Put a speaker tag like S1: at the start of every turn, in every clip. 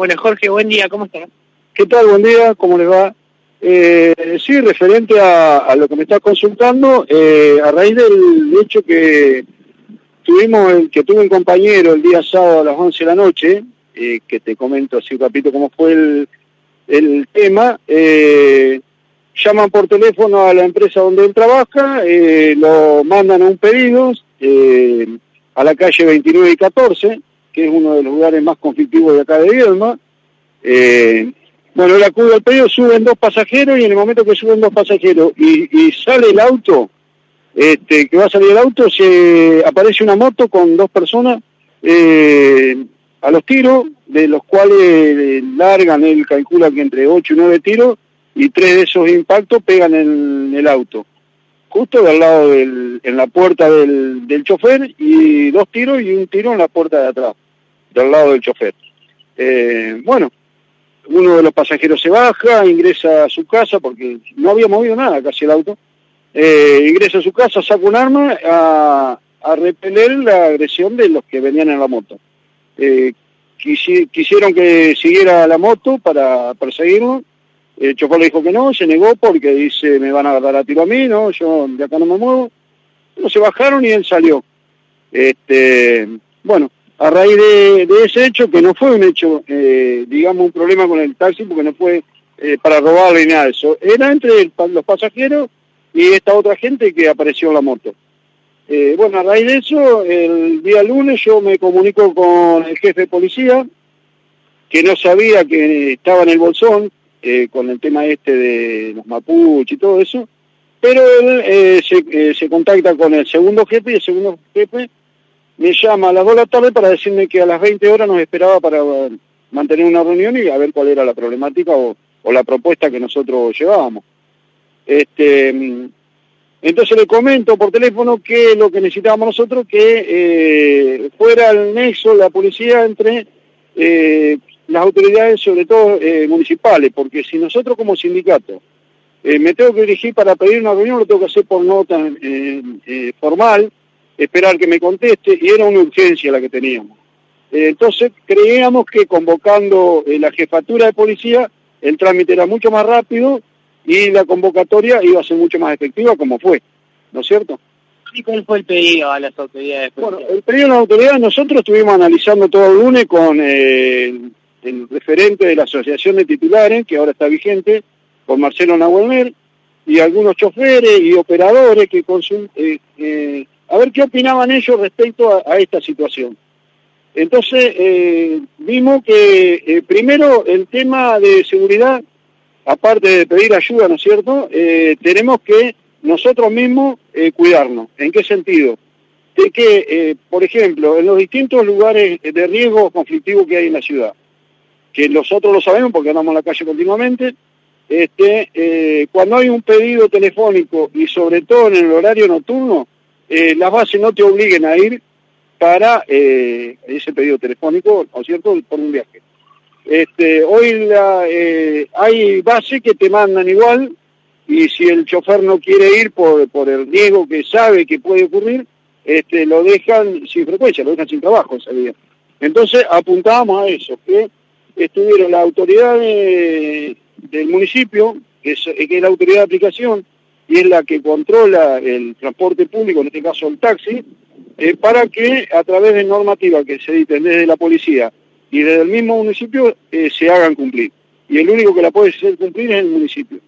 S1: Bueno, Jorge, buen día, ¿cómo estás?
S2: ¿Qué tal? Buen día, ¿cómo les va? Eh, sí, referente a, lo que me estás consultando, eh, a raíz del hecho que tuvimos, el, que tuve un compañero el día sábado a las 11 de la noche, eh, que te comento así un capítulo cómo fue el, el tema, eh, llaman por teléfono a la empresa donde él trabaja, eh, lo mandan a un pedido a la calle 29 y 14, que es uno de los lugares más conflictivos de acá de Viedma. Eh, bueno, él acude al pedido, suben dos pasajeros y en el momento que suben dos pasajeros y, sale el auto, este, que va a salir el auto, se aparece una moto con dos personas a los tiros, de los cuales largan, él calcula que entre 8 y 9 tiros, y tres de esos impactos pegan en el auto, justo del lado del, en la puerta del, del chofer y dos tiros y un tiro en la puerta de atrás, del lado del chofer. Eh, bueno, uno de los pasajeros se baja, ingresa a su casa porque no había movido nada casi el auto, eh, ingresa a su casa, saca un arma a, a repeler la agresión de los que venían en la moto. Eh, quisieron que siguiera la moto para perseguirlo el chofer le dijo que no, se negó porque dice, me van a agarrar a tiro a mí, no, yo de acá no me muevo. No, se bajaron y él salió. Este, bueno, a raíz de, ese hecho, que no fue un hecho, eh, digamos, un problema con el taxi, porque no fue eh, para robarle ni nada eso, era entre los pasajeros y esta otra gente que apareció en la moto. Eh, bueno, a raíz de eso, el día lunes yo me comunico con el jefe de policía, que no sabía que estaba en el bolsón, eh, con el tema este de los mapuches y todo eso, pero él eh, se, eh, se, contacta con el segundo jefe y el segundo jefe me llama a las 2 de la tarde para decirme que a las 20 horas nos esperaba para mantener una reunión y a ver cuál era la problemática o, o la propuesta que nosotros llevábamos. Este, entonces le comento por teléfono que lo que necesitábamos nosotros que fuera el nexo, la policía entre las autoridades, sobre todo eh, municipales, porque si nosotros como sindicato eh, me tengo que dirigir para pedir una reunión, lo tengo que hacer por nota eh, formal, esperar que me conteste, y era una urgencia la que teníamos. entonces creíamos que convocando la jefatura de policía, el trámite era mucho más rápido y la convocatoria iba a ser mucho más efectiva como fue, ¿no es cierto?
S1: ¿Y cuál fue el pedido a las autoridades?
S2: Bueno, el pedido a las autoridades nosotros estuvimos analizando todo el lunes con el referente de la Asociación de Titulares, que ahora está vigente, con Marcelo Nahuelner, y algunos choferes y operadores que eh, eh, a ver qué opinaban ellos respecto a, esta situación. Entonces, eh, vimos que primero el tema de seguridad, aparte de pedir ayuda, ¿no es cierto?, tenemos que nosotros mismos cuidarnos. ¿En qué sentido? De que, por ejemplo, en los distintos lugares de riesgo conflictivo que hay en la ciudad, que nosotros lo sabemos porque andamos en la calle continuamente, este, eh, cuando hay un pedido telefónico y sobre todo en el horario nocturno, eh, las bases no te obliguen a ir para eh, ese pedido telefónico, ¿no cierto?, por un viaje. Este, hoy la, hay bases que te mandan igual y si el chofer no quiere ir por, por el riesgo que sabe que puede ocurrir, este, lo dejan sin frecuencia, lo dejan sin trabajo ese día. Entonces apuntábamos a eso, que estuvieron la autoridad del municipio, que es, la autoridad de aplicación, y es la que controla el transporte público, en este caso el taxi, eh, para que a través de normativas que se editen desde la policía y desde el mismo municipio eh, se hagan cumplir. Y el único que la puede hacer cumplir es el municipio.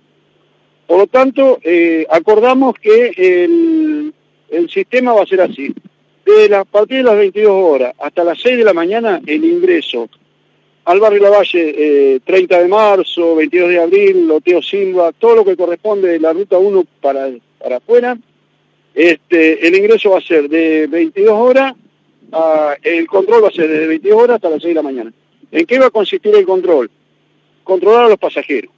S2: Por lo tanto, eh, acordamos que el, el, sistema va a ser así. De la, a partir de las 22 horas hasta las 6 de la mañana, el ingreso al barrio Lavalle, 30 eh, de marzo, 22 de abril, Loteo Silva, todo lo que corresponde de la ruta 1 para, para afuera. Este, el ingreso va a ser de 22 horas, el control va a ser desde 22 horas hasta las 6 de la mañana. ¿En qué va a consistir el control? Controlar a los pasajeros.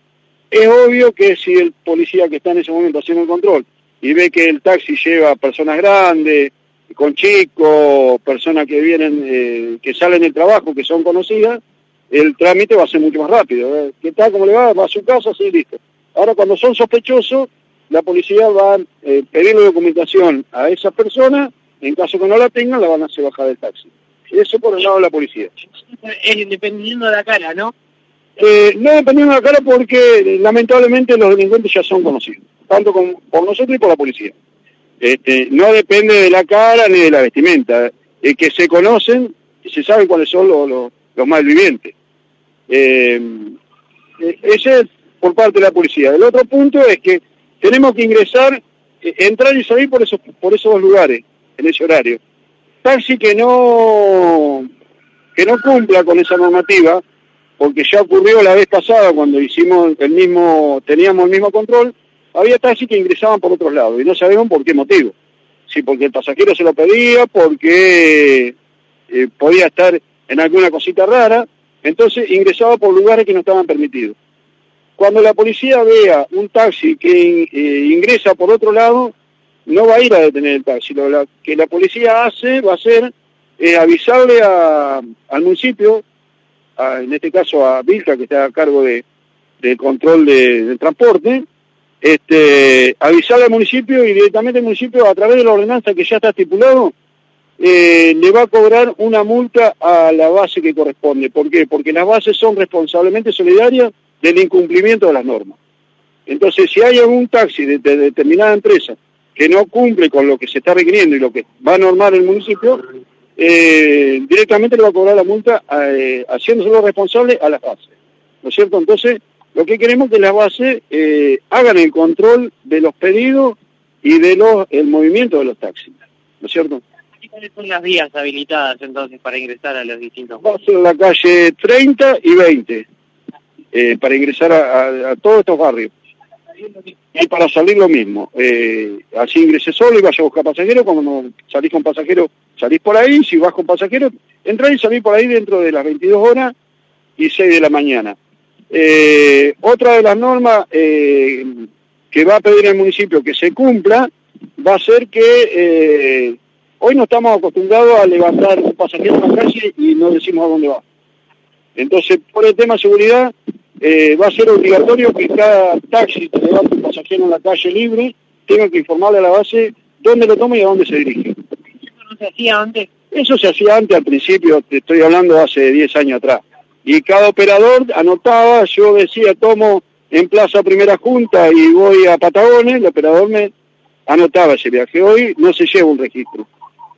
S2: Es obvio que si el policía que está en ese momento haciendo el control y ve que el taxi lleva personas grandes, con chicos, personas que vienen, eh, que salen del trabajo, que son conocidas, el trámite va a ser mucho más rápido. ¿eh? ¿Qué tal? ¿Cómo le va? Va a su casa, sí, listo. Ahora, cuando son sospechosos, la policía va a eh, pedir la documentación a esa persona, en caso que no la tengan, la van a hacer bajar del taxi. Eso por el lado de la policía.
S1: Es dependiendo de la cara, ¿no?
S2: Eh, no dependiendo de la cara porque lamentablemente los delincuentes ya son conocidos, tanto con, por nosotros y por la policía. Este, no depende de la cara ni de la vestimenta, es que se conocen y se saben cuáles son los, los, los malvivientes. Eh, ese es por parte de la policía. El otro punto es que tenemos que ingresar, eh, entrar y salir por esos, por esos dos lugares, en ese horario. Taxi que no, que no cumpla con esa normativa, porque ya ocurrió la vez pasada cuando hicimos el mismo, teníamos el mismo control, había taxis que ingresaban por otros lados y no sabemos por qué motivo. Si porque el pasajero se lo pedía, porque eh, podía estar en alguna cosita rara, entonces ingresaba por lugares que no estaban permitidos. Cuando la policía vea un taxi que eh, ingresa por otro lado, no va a ir a detener el taxi. Lo que la policía hace va a ser eh, avisarle a, al municipio en este caso a Vilca, que está a cargo de, del control de, del transporte, este, avisarle al municipio y directamente el municipio, a través de la ordenanza que ya está estipulado, eh, le va a cobrar una multa a la base que corresponde. ¿Por qué? Porque las bases son responsablemente solidarias del incumplimiento de las normas. Entonces, si hay algún taxi de, de determinada empresa que no cumple con lo que se está requiriendo y lo que va a normar el municipio, eh, directamente le va a cobrar la multa eh, haciéndoselo responsable a las bases. ¿No es cierto? Entonces, lo que queremos es que las bases eh, hagan el control de los pedidos y de movimiento de los taxis. ¿No es cierto?
S1: ¿Cuáles son las vías habilitadas entonces para ingresar a los distintos?
S2: Va a ser la calle 30 y 20 eh, para ingresar a, todos estos barrios. Y para salir lo mismo. Eh, así ingresé solo y vaya a buscar pasajeros. Cuando salís con pasajeros, salís por ahí. Si vas con pasajeros, entrás y salís por ahí dentro de las 22 horas y 6 de la mañana. Eh, otra de las normas eh, que va a pedir el municipio que se cumpla va a ser que eh, hoy no estamos acostumbrados a levantar un pasajero en la calle y no decimos a dónde va. Entonces, por el tema de seguridad, eh, va a ser obligatorio que cada taxi que levante un pasajero en la calle libre tenga que informarle a la base dónde lo toma y a dónde se dirige.
S1: ¿Eso no se hacía antes?
S2: Eso se hacía antes al principio, te estoy hablando hace 10 años atrás. Y cada operador anotaba, yo decía, tomo en Plaza Primera Junta y voy a Patagones, el operador me anotaba ese viaje. Hoy no se lleva un registro.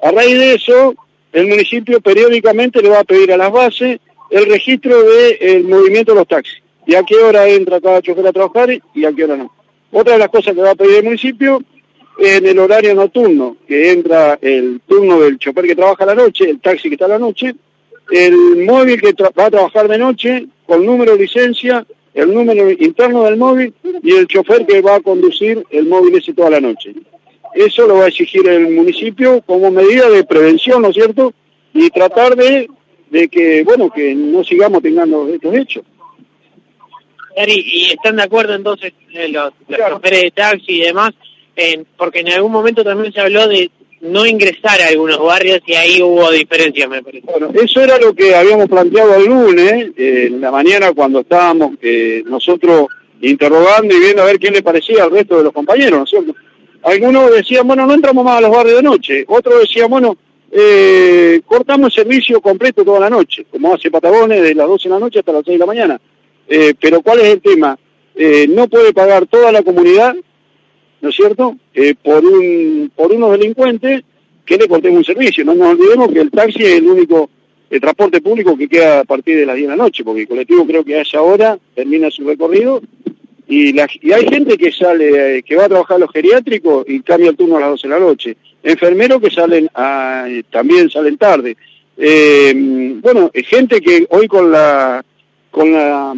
S2: A raíz de eso, el municipio periódicamente le va a pedir a las bases el registro del movimiento de los taxis y a qué hora entra cada chofer a trabajar y a qué hora no. Otra de las cosas que va a pedir el municipio en el horario nocturno, que entra el turno del chofer que trabaja la noche, el taxi que está a la noche, el móvil que va a trabajar de noche, con número de licencia, el número interno del móvil y el chofer que va a conducir el móvil ese toda la noche. Eso lo va a exigir el municipio como medida de prevención, ¿no es cierto? Y tratar de, de que, bueno, que no sigamos teniendo estos hechos.
S1: ¿Y están de acuerdo entonces eh, los, los claro. choferes de taxi y demás? En, porque en algún momento también se habló de no ingresar a algunos barrios y ahí hubo diferencias, me parece.
S2: Bueno, eso era lo que habíamos planteado el lunes, eh, en la mañana cuando estábamos eh, nosotros interrogando y viendo a ver quién le parecía al resto de los compañeros, ¿no es cierto? Algunos decían, bueno, no entramos más a los barrios de noche. Otros decían, bueno, eh, cortamos el servicio completo toda la noche, como hace Patagones, de las 12 de la noche hasta las 6 de la mañana. Eh, pero ¿cuál es el tema? Eh, no puede pagar toda la comunidad, ¿no es cierto?, eh, por, un, por unos delincuentes que le cortemos un servicio. No nos olvidemos que el taxi es el único el transporte público que queda a partir de las 10 de la noche, porque el colectivo creo que a esa hora termina su recorrido y, la, y hay gente que sale, que va a trabajar a los geriátricos y cambia el turno a las 12 de la noche. Enfermeros que salen a, también salen tarde. Eh, bueno, gente que hoy con la con la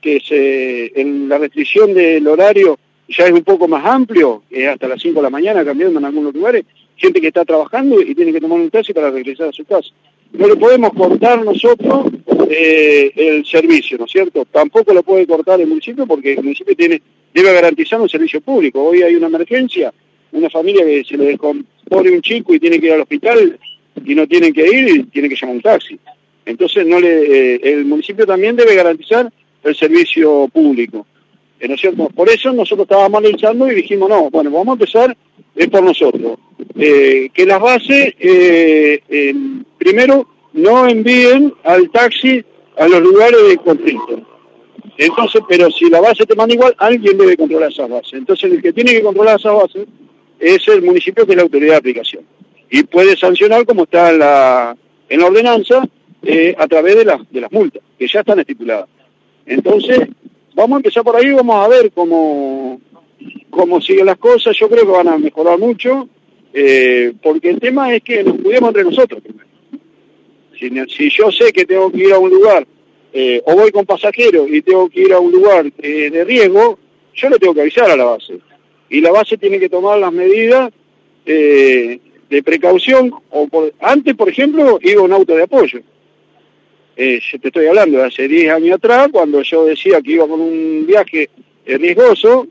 S2: que se en la restricción del horario ya es un poco más amplio, hasta las 5 de la mañana cambiando en algunos lugares, gente que está trabajando y tiene que tomar un taxi para regresar a su casa. No le podemos cortar nosotros eh, el servicio, ¿no es cierto? Tampoco lo puede cortar el municipio porque el municipio tiene debe garantizar un servicio público. Hoy hay una emergencia, una familia que se le descompone un chico y tiene que ir al hospital y no tienen que ir y tiene que llamar un taxi. Entonces no le, eh, el municipio también debe garantizar el servicio público. ¿No es cierto? Por eso nosotros estábamos analizando y dijimos, no, bueno, vamos a empezar es por nosotros. Eh, que las bases, eh, primero, no envíen al taxi a los lugares de conflicto. Entonces, pero si la base te manda igual, alguien debe controlar esas bases. Entonces, el que tiene que controlar esas bases es el municipio, que es la autoridad de aplicación. Y puede sancionar, como está en la, en la ordenanza, eh, a través de, las de las multas, que ya están estipuladas. Entonces, vamos a empezar por ahí, vamos a ver cómo, cómo siguen las cosas. Yo creo que van a mejorar mucho, eh, porque el tema es que nos cuidemos entre nosotros primero. Si, yo sé que tengo que ir a un lugar, eh, o voy con pasajeros y tengo que ir a un lugar de riesgo, yo le tengo que avisar a la base. Y la base tiene que tomar las medidas de precaución. o Antes, por ejemplo, iba un auto de apoyo eh, te estoy hablando de hace 10 años atrás, cuando yo decía que iba con un viaje riesgoso,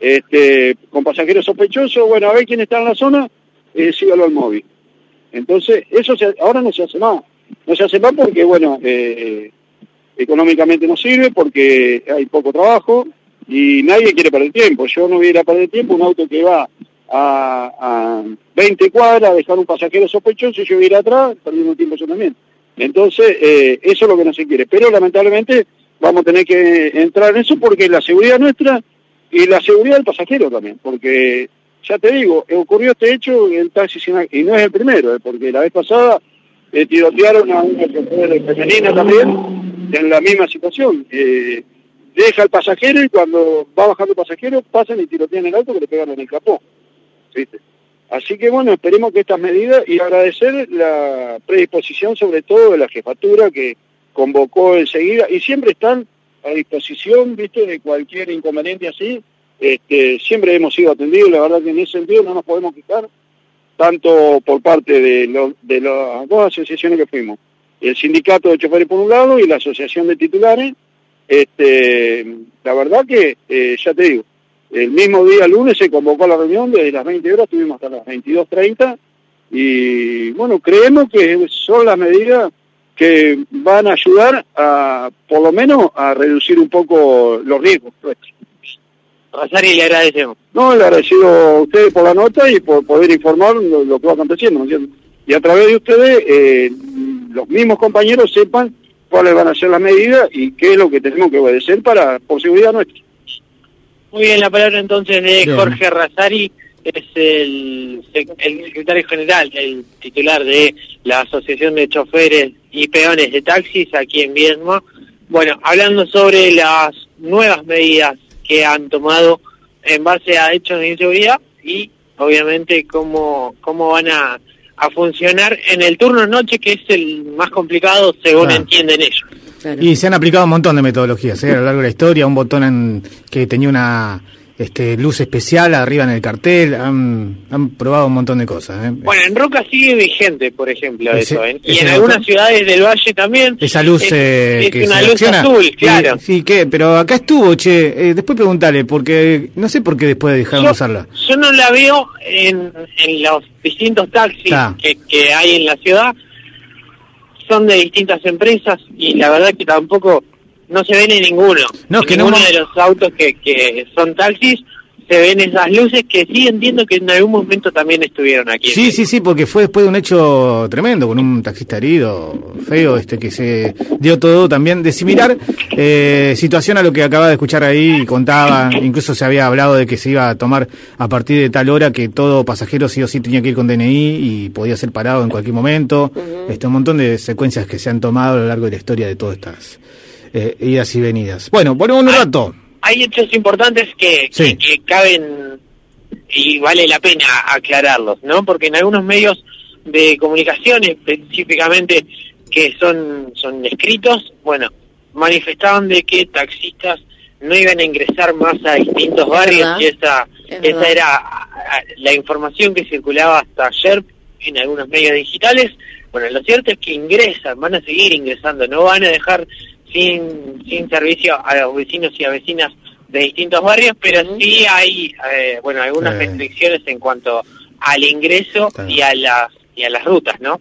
S2: este, con pasajeros sospechosos, bueno, a ver quién está en la zona, eh, sígalo al móvil. Entonces, eso ahora no se hace más. No se hace más porque, bueno, eh, económicamente no sirve, porque hay poco trabajo y nadie quiere perder tiempo. Yo no voy a perder tiempo, un auto que va a, a 20 cuadras a dejar un pasajero sospechoso y yo voy a ir atrás, perdiendo tiempo yo también. Entonces, eh, eso es lo que no se quiere. Pero lamentablemente vamos a tener que entrar en eso porque la seguridad nuestra y la seguridad del pasajero también, porque ya te digo, ocurrió este hecho en el taxi y no es el primero, eh, porque la vez pasada eh, tirotearon a una femenina también en la misma situación. deja al pasajero y cuando va bajando el pasajero pasan y tirotean el auto que le pegan en el capó. Así que bueno, esperemos que estas medidas y agradecer la predisposición sobre todo de la jefatura que convocó enseguida y siempre están a disposición, viste, de cualquier inconveniente así. Este, siempre hemos sido atendidos, la verdad que en ese sentido no nos podemos quitar, tanto por parte de, de las dos asociaciones que fuimos, el sindicato de choferes por un lado y la asociación de titulares. Este, la verdad que, eh, ya te digo, el mismo día lunes se convocó la reunión, desde las 20 horas estuvimos hasta las 22.30 y bueno, creemos que son las medidas que van a ayudar a, por lo menos, a reducir un poco los riesgos
S1: Rosario, le agradecemos.
S2: No, le agradecido a ustedes por la nota y por poder informar lo, que va aconteciendo, ¿no Y a través de ustedes, eh, los mismos compañeros sepan cuáles van a ser las medidas y qué es lo que tenemos que obedecer para por seguridad nuestra.
S1: Muy bien, la palabra entonces de Jorge Razari, es el, el secretario general, el titular de la Asociación de Choferes y Peones de Taxis aquí en Viedma. Bueno, hablando sobre las nuevas medidas que han tomado en base a hechos de inseguridad y obviamente cómo, cómo van a, a funcionar en el turno noche que es el más complicado según entienden ellos.
S3: Y se han aplicado un montón de metodologías ¿eh? a lo largo de la historia, un botón en, que tenía una este, luz especial arriba en el cartel, han, probado un montón de cosas. ¿eh?
S1: Bueno, en Roca sigue vigente, por ejemplo, eso. ¿eh? Y en algunas ciudades del Valle también.
S3: Esa luz
S1: es,
S3: eh,
S1: es una luz azul, claro.
S3: Sí, ¿qué? Pero acá estuvo, che. Eh, después preguntale, porque no sé por qué después dejaron de usarla.
S1: Yo no la veo en, en los distintos taxis que, que hay en la ciudad son de distintas empresas y la verdad que tampoco no se ven en ninguno. No, en que ninguno de los autos que, que son taxis se ven esas luces que sí entiendo que en algún momento también estuvieron aquí.
S3: Sí, sí, sí, porque fue después de un hecho tremendo, con un taxista herido, feo, este que se dio todo también de similar eh, situación a lo que acaba de escuchar ahí y contaba, incluso se había hablado de que se iba a tomar a partir de tal hora que todo pasajero sí o sí tenía que ir con DNI y podía ser parado en cualquier momento. este Un montón de secuencias que se han tomado a lo largo de la historia de todas estas eh, idas y venidas. Bueno, ponemos un rato
S1: hay hechos importantes que, que, caben y vale la pena aclararlos, ¿no? Porque en algunos medios de comunicación, específicamente que son, son escritos, bueno, manifestaban de que taxistas no iban a ingresar más a distintos barrios y esa, esa era la información que circulaba hasta ayer en algunos medios digitales. Bueno, lo cierto es que ingresan, van a seguir ingresando, no van a dejar sin, sin servicio a los vecinos y a vecinas de distintos barrios, pero sí hay, eh, bueno, algunas restricciones en cuanto al ingreso y a las y a las rutas, ¿no?